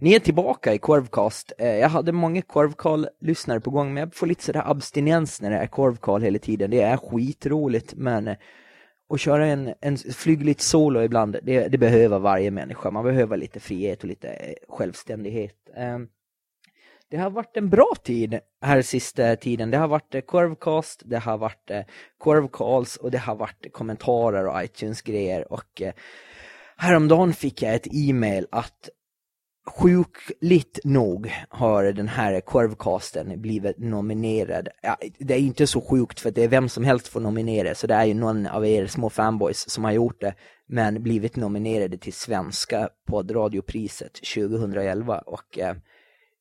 Ni är tillbaka i Korvcast. Eh, jag hade många Korvkarl-lyssnare på gång, men jag får lite sådär abstinens när det är Korvkarl hela tiden. Det är skitroligt, men eh, att köra en, en flygligt solo ibland, det, det, behöver varje människa. Man behöver lite frihet och lite eh, självständighet. Ehm, det har varit en bra tid här sista tiden. Det har varit korvcast, det har varit eh, korvcalls och det har varit kommentarer och iTunes-grejer. Och häromdagen fick jag ett e-mail att sjukligt nog har den här korvcasten blivit nominerad. Ja, det är inte så sjukt för det är vem som helst får nominera så det är ju någon av er små fanboys som har gjort det men blivit nominerade till svenska poddradiopriset 2011 och eh,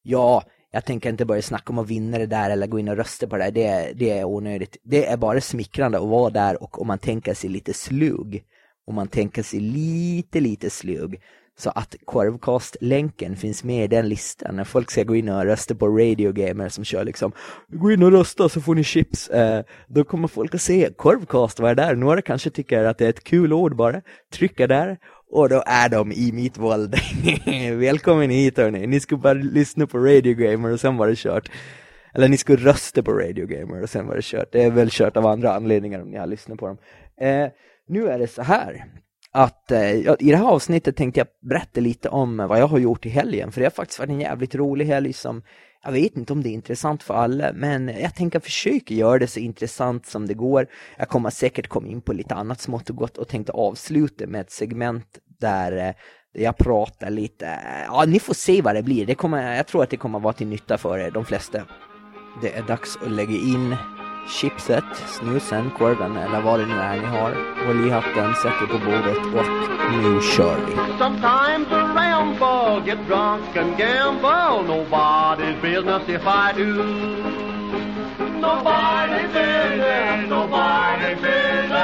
ja, jag tänker inte börja snacka om att vinna det där eller gå in och rösta på det. Det, det är onödigt. Det är bara smickrande att vara där och om man tänker sig lite slug, om man tänker sig lite, lite slug, så att Korvcast-länken finns med i den listan när folk ska gå in och rösta på radiogamer som kör liksom Gå in och rösta så får ni chips. Eh, då kommer folk att se Korvcast, vad är där? Några kanske tycker att det är ett kul ord bara. Trycka där och då är de i mitt våld. Välkommen hit hörni. Ni ska bara lyssna på radiogamer och sen var det kört. Eller ni ska rösta på radiogamer och sen var det kört. Det är väl kört av andra anledningar om ni har lyssnat på dem. Eh, nu är det så här att eh, i det här avsnittet tänkte jag berätta lite om vad jag har gjort i helgen. För det har faktiskt varit en jävligt rolig helg som jag vet inte om det är intressant för alla, men jag tänker försöka göra det så intressant som det går. Jag kommer säkert komma in på lite annat smått och gott och tänkte avsluta med ett segment där, eh, jag pratar lite, eh, ja ni får se vad det blir. Det kommer, jag tror att det kommer vara till nytta för er, de flesta. Det är dags att lägga in chipset, snusen, korven eller vad det nu är ni har. Håll i hatten, sätt det på bordet och nu kör vi. Sometimes around ball, get drunk and gamble Nobody's business if I do Nobody's business, nobody's business,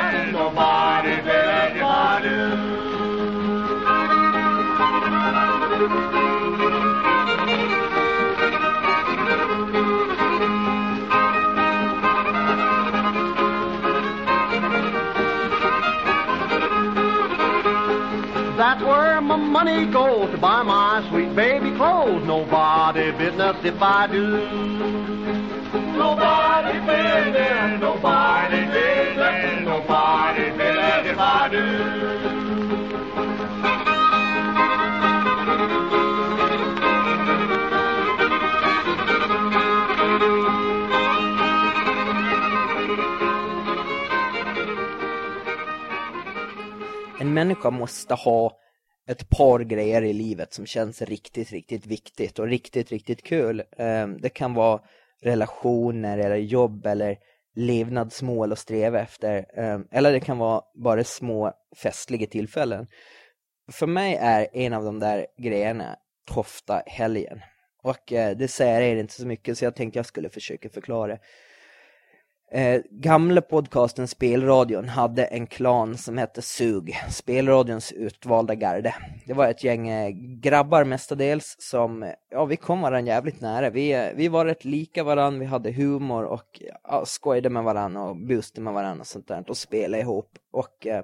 money goes to buy my sweet baby clothes. Nobody business if I do. Nobody business, nobody business, nobody business if I do. En människa måste ha ett par grejer i livet som känns riktigt, riktigt viktigt och riktigt, riktigt kul. Ehm, det kan vara relationer eller jobb eller levnadsmål att sträva efter. Ehm, eller det kan vara bara små festliga tillfällen. För mig är en av de där grejerna Tofta helgen. Och eh, det säger inte så mycket så jag tänkte jag skulle försöka förklara. Eh, gamla podcasten Spelradion hade en klan som hette Sug, Spelradions utvalda garde. Det var ett gäng eh, grabbar mestadels som, ja vi kom varandra jävligt nära. Vi, eh, vi var rätt lika varandra, vi hade humor och ja, skojade med varandra och boostade med varandra och sånt där och spelade ihop. Och eh,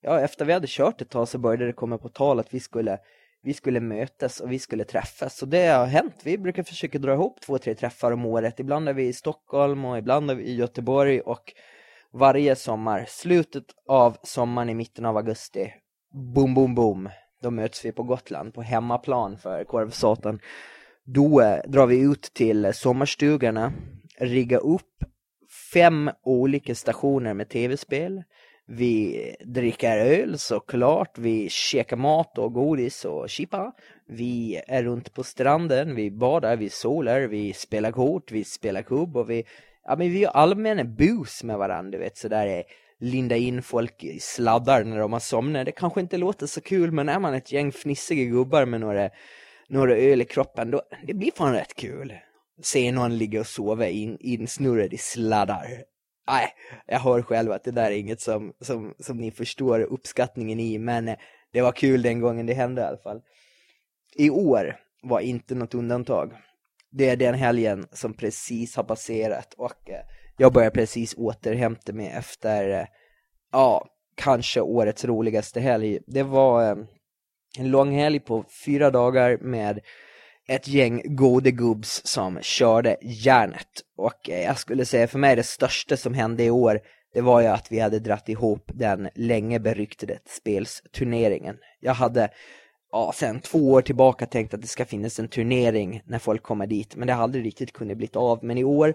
ja, efter vi hade kört ett tag så började det komma på tal att vi skulle vi skulle mötas och vi skulle träffas. Så det har hänt. Vi brukar försöka dra ihop två, tre träffar om året. Ibland är vi i Stockholm och ibland är vi i Göteborg och varje sommar, slutet av sommaren i mitten av augusti, boom, boom, boom, då möts vi på Gotland på hemmaplan för Korvsatan. Då eh, drar vi ut till sommarstugorna, riggar upp fem olika stationer med tv-spel, vi dricker öl såklart, vi käkar mat och godis och chippa. Vi är runt på stranden, vi badar, vi solar, vi spelar kort, vi spelar kubb och vi, ja men vi gör allmänna bus med varandra, du vet sådär är linda in folk i sladdar när de har somnat. Det kanske inte låter så kul, men är man ett gäng fnissiga gubbar med några, några öl i kroppen, då det blir fan rätt kul. Se någon ligga och sova in, insnurrad i sladdar nej, jag hör själv att det där är inget som, som, som ni förstår uppskattningen i, men eh, det var kul den gången det hände i alla fall. I år var inte något undantag. Det är den helgen som precis har passerat och eh, jag börjar precis återhämta mig efter, eh, ja, kanske årets roligaste helg. Det var En lång helg på fyra dagar med ett gäng gode gubbs som körde järnet. Och eh, jag skulle säga för mig det största som hände i år det var ju att vi hade dratt ihop den länge beryktade spelsturneringen. Jag hade ja, sen två år tillbaka tänkt att det ska finnas en turnering när folk kommer dit, men det har aldrig riktigt kunnat bli av. Men i år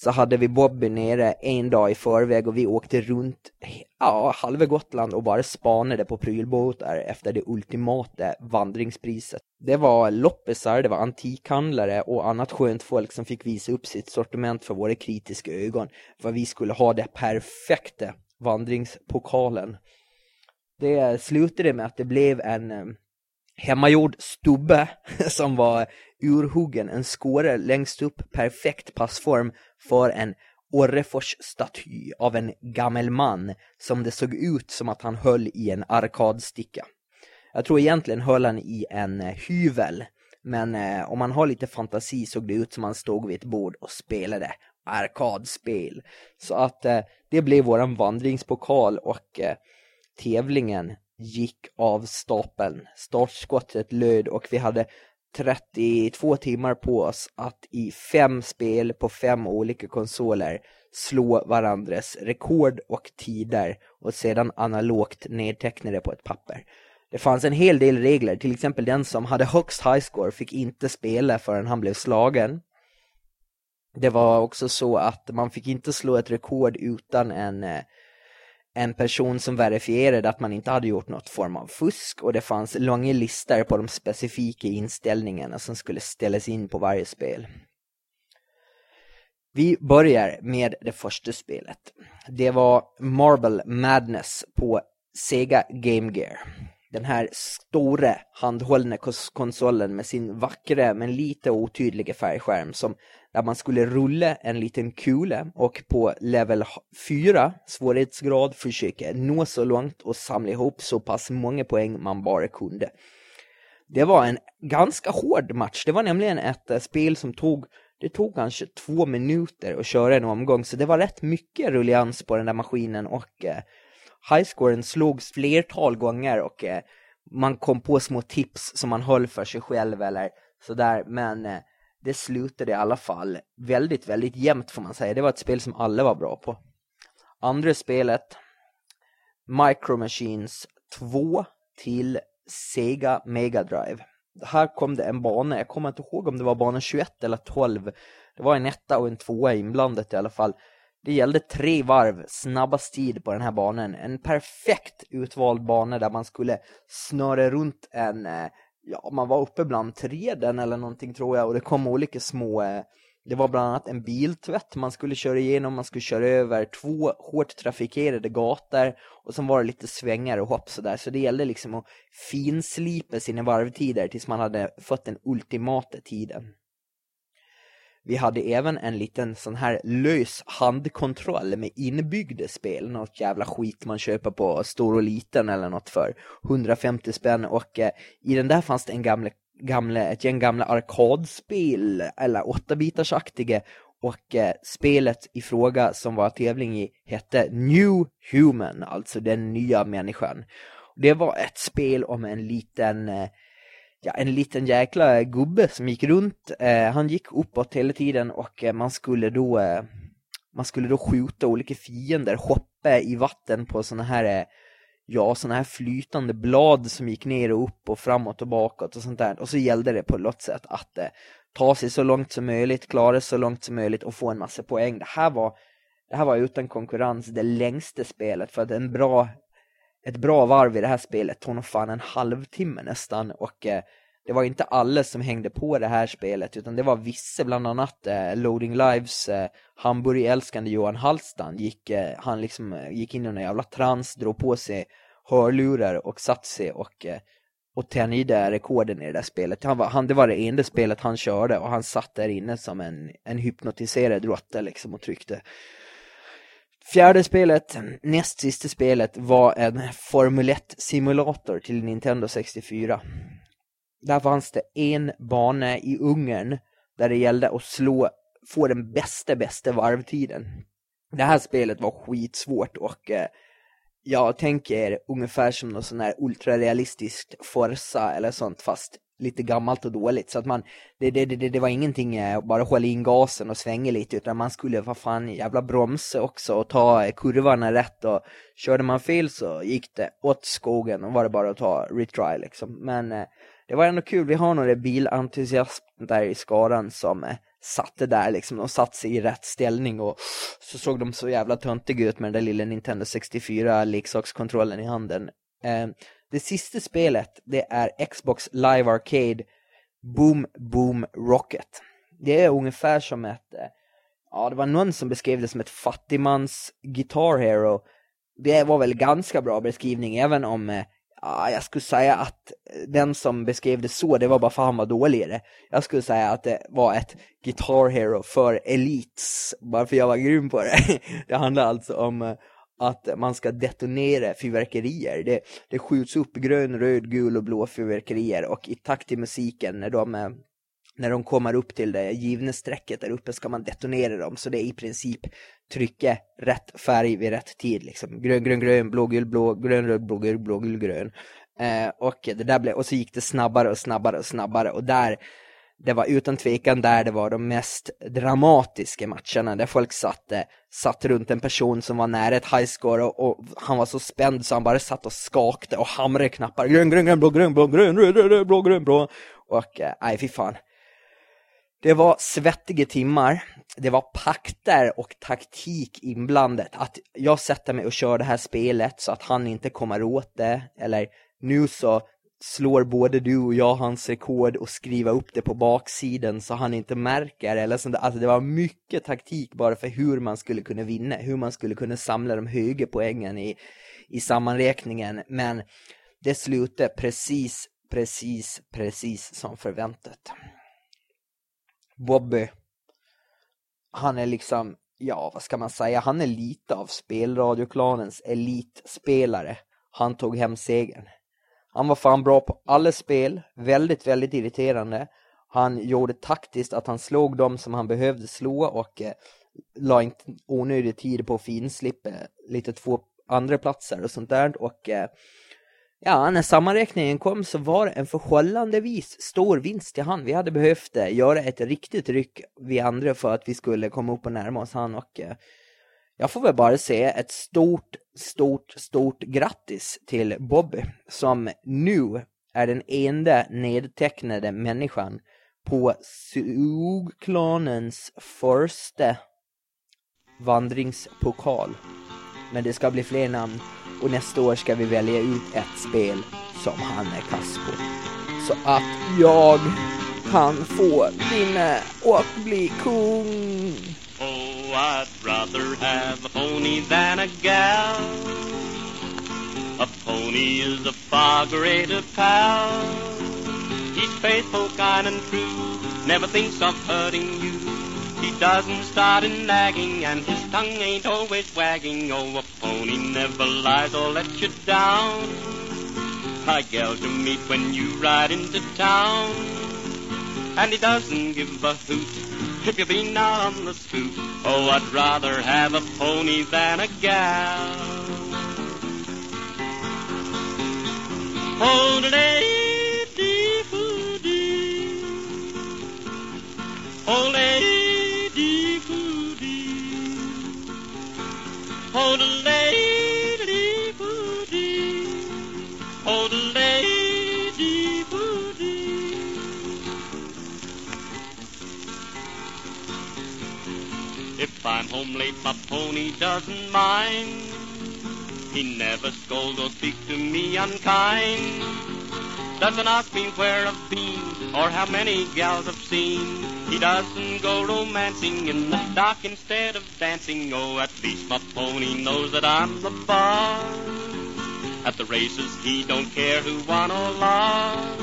så hade vi Bobby nere en dag i förväg och vi åkte runt ja, halva Gotland och bara spanade på prylbåtar efter det ultimata vandringspriset. Det var loppisar, det var antikhandlare och annat skönt folk som fick visa upp sitt sortiment för våra kritiska ögon. För vi skulle ha det perfekta vandringspokalen. Det slutade med att det blev en eh, hemmagjord stubbe som var urhuggen, en skåre längst upp, perfekt passform för en Orrefors-staty av en gammal man som det såg ut som att han höll i en arkadsticka. Jag tror egentligen höll han i en eh, hyvel, men eh, om man har lite fantasi såg det ut som att han stod vid ett bord och spelade arkadspel. Så att eh, det blev våran vandringspokal och eh, tävlingen gick av stapeln. Startskottet löd och vi hade 32 timmar på oss att i fem spel på fem olika konsoler slå varandras rekord och tider och sedan analogt nedteckna det på ett papper. Det fanns en hel del regler, till exempel den som hade högst highscore fick inte spela förrän han blev slagen. Det var också så att man fick inte slå ett rekord utan en eh, en person som verifierade att man inte hade gjort något form av fusk och det fanns långa listor på de specifika inställningarna som skulle ställas in på varje spel. Vi börjar med det första spelet. Det var Marble Madness på Sega Game Gear. Den här stora handhållna konsolen med sin vackra men lite otydliga färgskärm som där man skulle rulla en liten kula och på level 4 svårighetsgrad försöka nå så långt och samla ihop så pass många poäng man bara kunde. Det var en ganska hård match. Det var nämligen ett eh, spel som tog det tog kanske två minuter att köra en omgång så det var rätt mycket rullians på den där maskinen och eh, highscoren slogs flertal gånger och eh, man kom på små tips som man höll för sig själv eller sådär men eh, det slutade i alla fall väldigt, väldigt jämnt får man säga. Det var ett spel som alla var bra på. Andra spelet, Micro Machines 2 till Sega Mega Drive. Här kom det en bana, jag kommer inte ihåg om det var bana 21 eller 12. Det var en etta och en tvåa inblandat i alla fall. Det gällde tre varv, snabbast tid på den här banan. En perfekt utvald bana där man skulle snöra runt en eh, ja, man var uppe bland träden eller någonting tror jag och det kom olika små eh, det var bland annat en biltvätt man skulle köra igenom, man skulle köra över två hårt trafikerade gator och sen var det lite svängar och hopp sådär. Så det gällde liksom att finslipa sina varvtider tills man hade fått den ultimata tiden. Vi hade även en liten sån här lös handkontroll med inbyggda spel, något jävla skit man köper på stor och liten eller något för 150 spänn och eh, i den där fanns det en gamle, gamle, ett gäng gamla arkadspel eller 8-bitarsaktiga och eh, spelet i fråga som var tävling i hette New Human, alltså den nya människan. Det var ett spel om en liten eh, ja, en liten jäkla gubbe som gick runt. Eh, han gick uppåt hela tiden och eh, man skulle då eh, man skulle då skjuta olika fiender, hoppa i vatten på såna här eh, ja, såna här flytande blad som gick ner och upp och framåt och bakåt och sånt där. Och så gällde det på något sätt att eh, ta sig så långt som möjligt, klara sig så långt som möjligt och få en massa poäng. Det här var, det här var utan konkurrens det längsta spelet för att en bra ett bra varv i det här spelet tog nog fan en halvtimme nästan och eh, det var inte alla som hängde på det här spelet utan det var vissa, bland annat eh, Loading Lives eh, hamburgälskande Johan Halstan gick, eh, han liksom eh, gick in i en jävla trans, drog på sig hörlurar och satt sig och eh, och tänjde rekorden i det där spelet. Han var, han, det var det enda spelet han körde och han satt där inne som en, en hypnotiserad råtta liksom och tryckte Fjärde spelet, näst sista spelet, var en Formel 1-simulator till Nintendo 64. Där fanns det en bana i Ungern där det gällde att slå, få den bästa, bästa varvtiden. Det här spelet var skitsvårt och eh, jag tänker ungefär som något sån här ultrarealistiskt Forza eller sånt fast lite gammalt och dåligt. Så att man, det, det, det, det var ingenting eh, bara hålla in gasen och svänga lite utan man skulle vad fan jävla bromsa också och ta eh, kurvorna rätt och körde man fel så gick det åt skogen och var det bara att ta retry liksom. Men eh, det var ändå kul, vi har några bilentusiaster där i skaran som satte där liksom, de satt sig i rätt ställning och så såg de så jävla töntiga ut med den där lilla Nintendo 64 leksakskontrollen i handen. Det sista spelet, det är Xbox Live Arcade Boom Boom Rocket. Det är ungefär som ett, eh, ja det var någon som beskrev det som ett fattigmans Guitar Hero. Det var väl ganska bra beskrivning även om eh, Ja, jag skulle säga att eh, den som beskrev det så, det var bara för han var dålig i det. Jag skulle säga att det var ett Guitar Hero för elites, bara för jag var grym på det. Det handlar alltså om att man ska detonera fyrverkerier. Det, det skjuts upp grön, röd, gul och blå fyrverkerier och i takt till musiken när de, eh, när de kommer upp till det givna strecket där uppe ska man detonera dem. Så det är i princip trycka rätt färg vid rätt tid. Liksom. Grön, grön, grön, blå, gul, blå, grön, röd, blå, gul, blå, gul, grön. Eh, och, det där blev, och så gick det snabbare och snabbare och snabbare och där det var utan tvekan där det var de mest dramatiska matcherna där folk satt, satt runt en person som var nära ett highscore och, och han var så spänd så han bara satt och skakade och hamrade knappar grön, grön, grön, blå, grön, blå, grön, röd, röd, röd, blå, grön, blå och nej, nej fy fan det var svettiga timmar, det var pakter och taktik inblandat. Att jag sätter mig och kör det här spelet så att han inte kommer åt det. Eller nu så slår både du och jag hans rekord och skriva upp det på baksidan så han inte märker. Eller sånt Alltså det var mycket taktik bara för hur man skulle kunna vinna. Hur man skulle kunna samla de höga poängen i, i sammanräkningen. Men det slutade precis, precis, precis som förväntat. Bobby, han är liksom, ja vad ska man säga, han är lite av spelradioklanens elitspelare. Han tog hem segern. Han var fan bra på alla spel, väldigt, väldigt irriterande. Han gjorde taktiskt att han slog dem som han behövde slå och eh, la inte onödig tid på att finslippa lite två andra platser och sånt där. Och eh, Ja, när sammanräkningen kom så var det en förhållandevis stor vinst till han. Vi hade behövt eh, göra ett riktigt ryck vi andra för att vi skulle komma upp och närma oss han och eh, jag får väl bara säga ett stort, stort, stort grattis till Bobby som nu är den enda nedtecknade människan på Sugklanens första vandringspokal. Men det ska bli fler namn och nästa år ska vi välja ut ett spel som han är kass på. Så att jag kan få vinna och bli kung. I'd rather have a pony than a gal. A pony is a far greater pal. He's faithful, kind and true, never thinks of hurting you. He doesn't start in nagging and his tongue ain't always wagging. Oh, a pony never lies or lets you down. A gal to meet when you ride into town. And he doesn't give a hoot if you've been on the scoot. Oh, I'd rather have a pony than a gal. Oh, lady, foo dee. Oh, lady. Hold a lady I'm home late, my pony doesn't mind. He never scolds or speaks to me unkind. Doesn't ask me where I've been or how many gals I've seen. He doesn't go romancing in the dark instead of dancing. Oh, at least my pony knows that I'm the boss. At the races, he don't care who won or lost.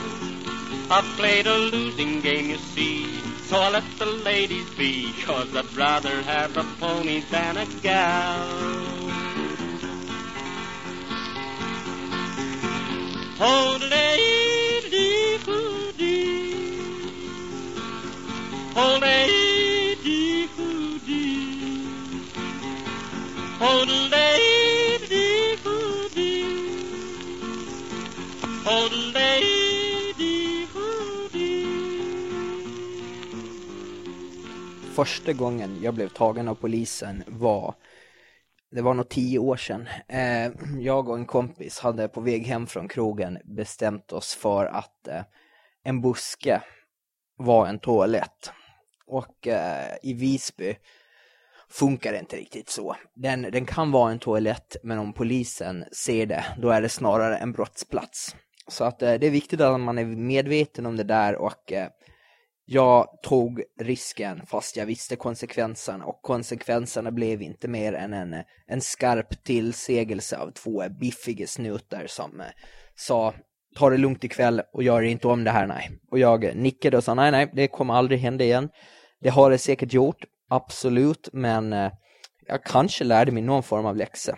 I've played a losing game, you see, so I let the ladies be, cause I'd rather have a pony than a gal. Oh, lady, Oh, lady första gången jag blev tagen av polisen var det var nog tio år sedan. Eh, jag och en kompis hade på väg hem från krogen bestämt oss för att eh, en buske var en toalett. Och eh, i Visby funkar det inte riktigt så. Den, den kan vara en toalett, men om polisen ser det, då är det snarare en brottsplats. Så att eh, det är viktigt att man är medveten om det där och eh, jag tog risken fast jag visste konsekvenserna och konsekvenserna blev inte mer än en, en skarp tillsägelse av två biffiga snutar som eh, sa ta det lugnt ikväll och gör inte om det här, nej. Och jag nickade och sa nej, nej, det kommer aldrig hända igen. Det har det säkert gjort, absolut, men eh, jag kanske lärde mig någon form av läxa.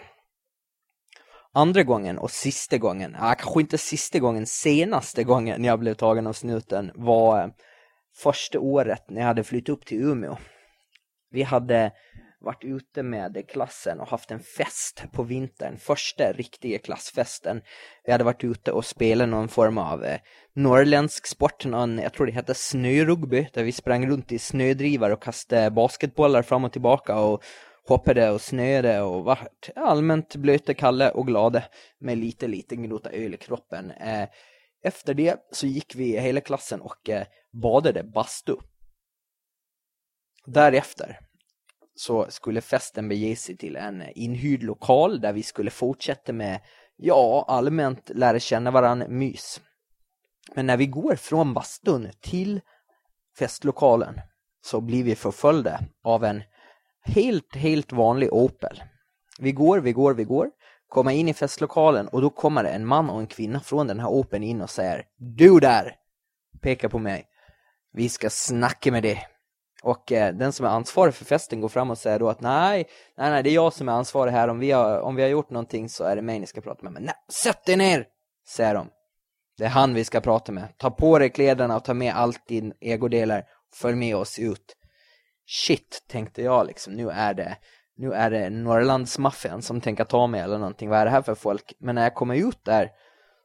Andra gången och sista gången, äh, kanske inte sista gången, senaste gången jag blev tagen av snuten var eh, första året när jag hade flyttat upp till Umeå. Vi hade varit ute med klassen och haft en fest på vintern, första riktiga klassfesten. Vi hade varit ute och spelat någon form av eh, norrländsk sport, någon, jag tror det hette snörugby, där vi sprang runt i snödrivare och kastade basketbollar fram och tillbaka och hoppade och snöade och vart allmänt blöta, kalla och glada med lite, lite gnota öl i kroppen. Eh, efter det så gick vi hela klassen och eh, badade bastu. Därefter så skulle festen bege sig till en inhyrd lokal där vi skulle fortsätta med, ja, allmänt lära känna varann mys. Men när vi går från bastun till festlokalen så blir vi förföljda av en helt, helt vanlig Opel. Vi går, vi går, vi går, komma in i festlokalen och då kommer det en man och en kvinna från den här Opeln in och säger Du där! Pekar på mig. Vi ska snacka med dig. Och eh, den som är ansvarig för festen går fram och säger då att nej, nej, nej, det är jag som är ansvarig här. Om vi har, om vi har gjort någonting så är det mig ni ska prata med. Men nej, sätt dig ner, säger de. Det är han vi ska prata med. Ta på dig kläderna och ta med allt din ägodelar. Följ med oss ut. Shit, tänkte jag liksom. Nu är det, nu är det Norrlandsmaffian som tänker ta mig eller någonting. Vad är det här för folk? Men när jag kommer ut där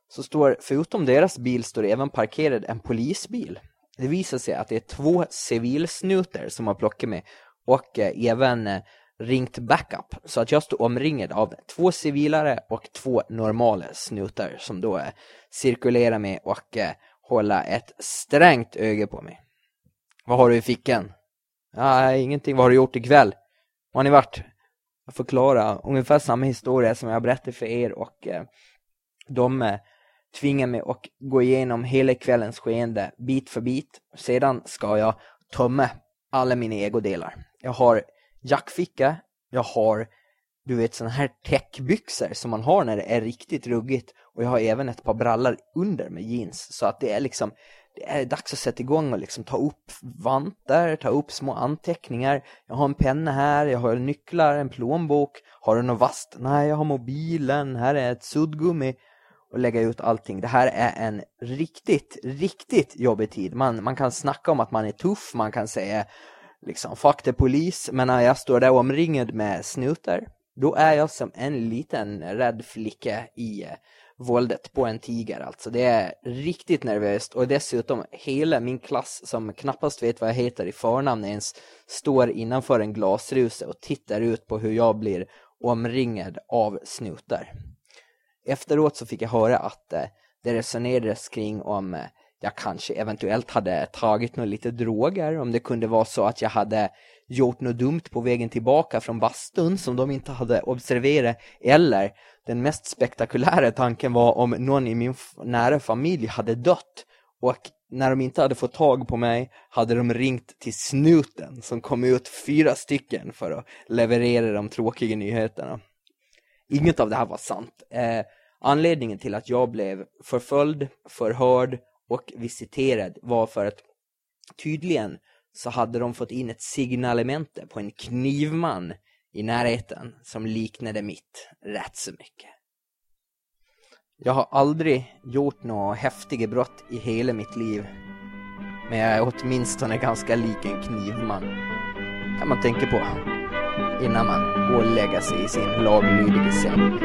så står, förutom deras bil, står det även parkerad en polisbil. Det visar sig att det är två civilsnuter som har plockat mig och eh, även eh, ringt backup. Så att jag står omringad av två civilare och två normala snutar som då eh, cirkulerar mig och eh, håller ett strängt öga på mig. Vad har du i fickan? Ja, ingenting. Vad har du gjort ikväll? Har ni varit? Jag förklarar ungefär samma historia som jag berättade för er och eh, de eh, tvingar mig att gå igenom hela kvällens skeende bit för bit. Sedan ska jag tömma alla mina egodelar. Jag har jackficka, jag har du vet sådana här täckbyxor som man har när det är riktigt ruggigt och jag har även ett par brallor under med jeans så att det är liksom det är dags att sätta igång och liksom ta upp vantar, ta upp små anteckningar. Jag har en penna här, jag har nycklar, en plånbok. Har du något vast? Nej, jag har mobilen, här är ett suddgummi och lägga ut allting. Det här är en riktigt, riktigt jobbig tid. Man, man kan snacka om att man är tuff, man kan säga liksom fuck the police' men när jag står där omringad med snutar, då är jag som en liten rädd flicka i eh, våldet på en tiger alltså. Det är riktigt nervöst och dessutom hela min klass som knappast vet vad jag heter i förnamn ens står innanför en glasruta och tittar ut på hur jag blir omringad av snutar efteråt så fick jag höra att eh, det resonerades kring om eh, jag kanske eventuellt hade tagit några lite droger, om det kunde vara så att jag hade gjort något dumt på vägen tillbaka från bastun som de inte hade observerat, eller den mest spektakulära tanken var om någon i min nära familj hade dött och när de inte hade fått tag på mig hade de ringt till snuten som kom ut fyra stycken för att leverera de tråkiga nyheterna. Inget av det här var sant. Eh, anledningen till att jag blev förföljd, förhörd och visiterad var för att tydligen så hade de fått in ett signalemente på en knivman i närheten som liknade mitt rätt så mycket. Jag har aldrig gjort några häftiga brott i hela mitt liv. Men jag är åtminstone ganska lik en knivman. kan man tänka på innan man går och lägger sig i sin laglydiga säng.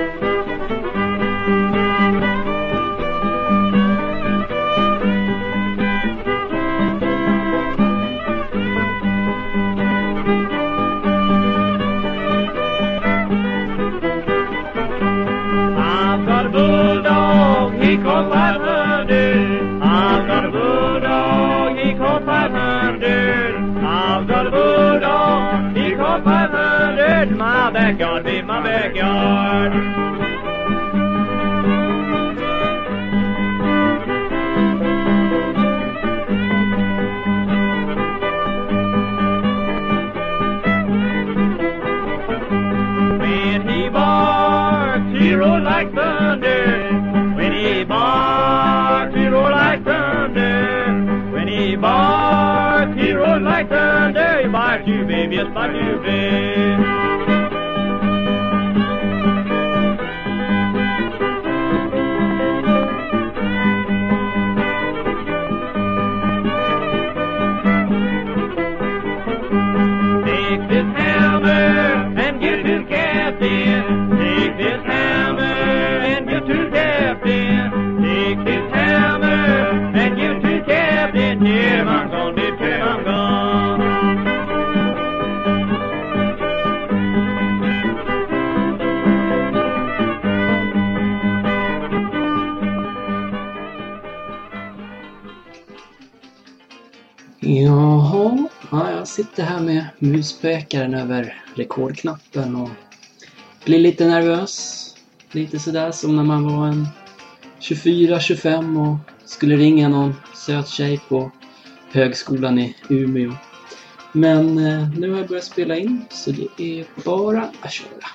Yes, I do, be. Sitter här med muspekaren över rekordknappen och blir lite nervös. Lite sådär som när man var en 24-25 och skulle ringa någon söt tjej på högskolan i Umeå. Men eh, nu har jag börjat spela in så det är bara att köra.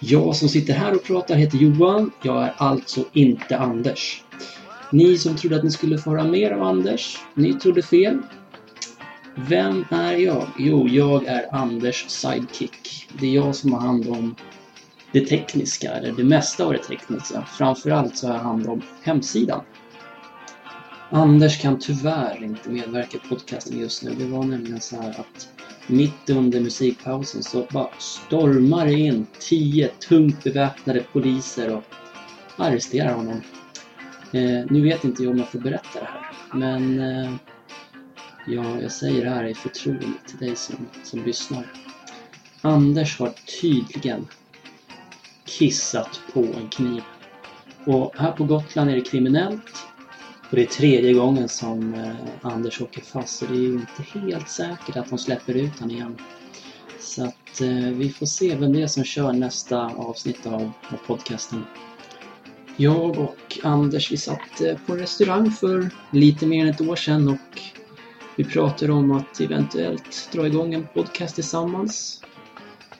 Jag som sitter här och pratar heter Johan. Jag är alltså inte Anders. Ni som trodde att ni skulle få höra mer av Anders, ni trodde fel. Vem är jag? Jo, jag är Anders sidekick. Det är jag som har hand om det tekniska, eller det mesta av det tekniska. Framförallt så har jag hand om hemsidan. Anders kan tyvärr inte medverka i podcasten just nu. Det var nämligen så här att mitt under musikpausen så bara stormar det in tio tungt beväpnade poliser och arresterar honom. Eh, nu vet inte jag om jag får berätta det här, men eh, ja, jag säger det här i förtroende till dig som, som lyssnar. Anders har tydligen kissat på en kniv. Och här på Gotland är det kriminellt. Och det är tredje gången som eh, Anders åker fast, så det är ju inte helt säkert att de släpper ut honom igen. Så att eh, vi får se vem det är som kör nästa avsnitt av, av podcasten. Jag och Anders vi satt eh, på en restaurang för lite mer än ett år sedan och vi pratade om att eventuellt dra igång en podcast tillsammans.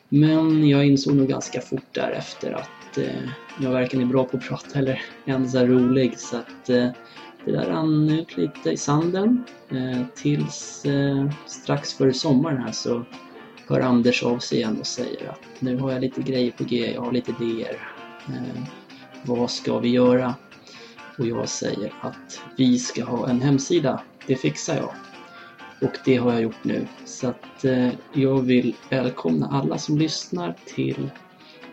Men jag insåg nog ganska fort därefter att eh, jag varken är bra på att prata eller ens är rolig så att eh, det där rann ut lite i sanden. Eh, tills eh, strax före sommaren här så hör Anders av sig igen och säger att nu har jag lite grejer på G, jag har lite idéer. Eh, vad ska vi göra? Och jag säger att vi ska ha en hemsida. Det fixar jag. Och det har jag gjort nu. Så att eh, jag vill välkomna alla som lyssnar till,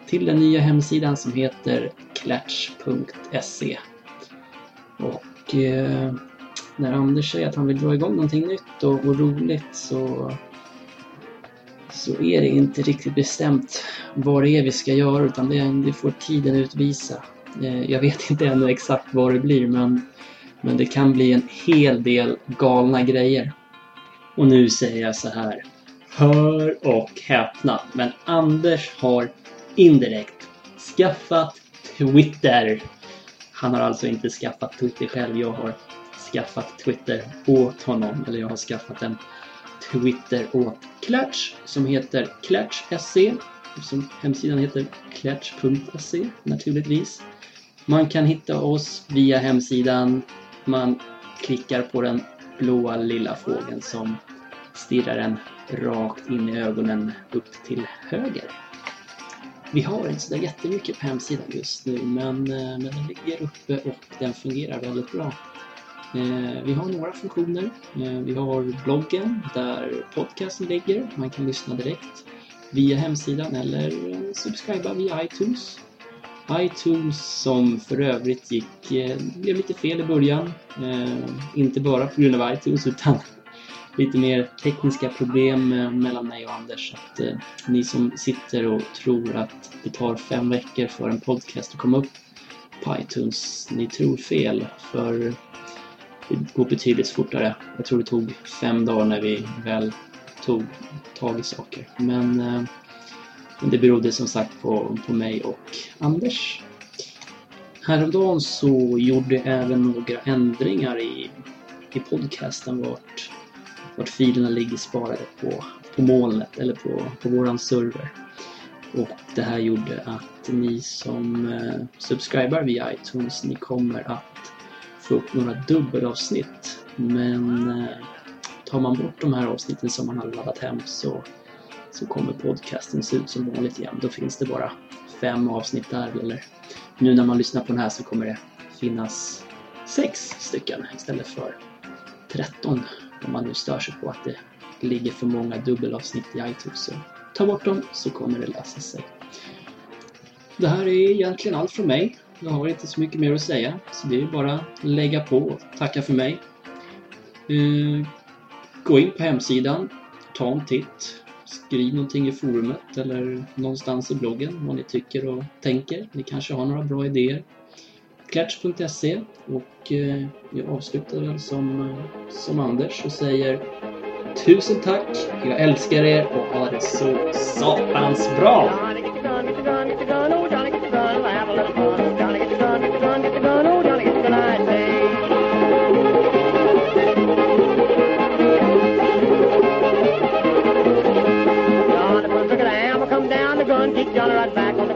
till den nya hemsidan som heter klatch.se. Och eh, när Anders säger att han vill dra igång någonting nytt och, och roligt så, så är det inte riktigt bestämt vad det är vi ska göra utan det, det får tiden utvisa. Eh, jag vet inte ännu exakt vad det blir men, men det kan bli en hel del galna grejer. Och nu säger jag så här. Hör och häpna, men Anders har indirekt skaffat Twitter. Han har alltså inte skaffat Twitter själv, jag har skaffat Twitter åt honom. Eller jag har skaffat en Twitter åt Klatch som heter Klatch.se. Som hemsidan heter klatch.se naturligtvis. Man kan hitta oss via hemsidan. Man klickar på den blåa lilla fågeln som stirrar en rakt in i ögonen upp till höger. Vi har inte sådär jättemycket på hemsidan just nu men, eh, men den ligger uppe och den fungerar väldigt bra. Eh, vi har några funktioner. Eh, vi har bloggen där podcasten ligger. Man kan lyssna direkt via hemsidan eller subscriba via iTunes iTunes som för övrigt gick, eh, blev lite fel i början. Eh, inte bara på grund av iTunes utan lite mer tekniska problem eh, mellan mig och Anders. Att eh, ni som sitter och tror att det tar fem veckor för en podcast att komma upp på iTunes, ni tror fel. För det går betydligt fortare. Jag tror det tog fem dagar när vi väl tog tag i saker. Men eh, men det berodde som sagt på, på mig och Anders. Häromdagen så gjorde jag även några ändringar i, i podcasten vart, vart filerna ligger sparade på, på molnet eller på, på våran server. Och det här gjorde att ni som eh, subscribar via iTunes, ni kommer att få upp några dubbelavsnitt. Men eh, tar man bort de här avsnitten som man har laddat hem så, så kommer podcasten se ut som vanligt igen. Då finns det bara fem avsnitt där. Eller nu när man lyssnar på den här så kommer det finnas sex stycken istället för 13. Om man nu stör sig på att det ligger för många dubbelavsnitt i iTunes. Så ta bort dem så kommer det lösa sig. Det här är egentligen allt från mig. Jag har inte så mycket mer att säga. Så det är bara att lägga på och tacka för mig. Eh, gå in på hemsidan, ta en titt, skriv någonting i forumet eller någonstans i bloggen vad ni tycker och tänker. Ni kanske har några bra idéer. klatsch.se och jag avslutar väl som, som Anders och säger Tusen tack, jag älskar er och ha det så satans bra! Keep you on the back.